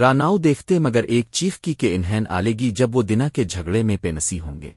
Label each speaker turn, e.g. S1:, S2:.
S1: راناؤ دیکھتے مگر ایک چیخ کی کہ انہین آلے گی جب وہ دنا کے جھگڑے میں پینسی ہوں گے۔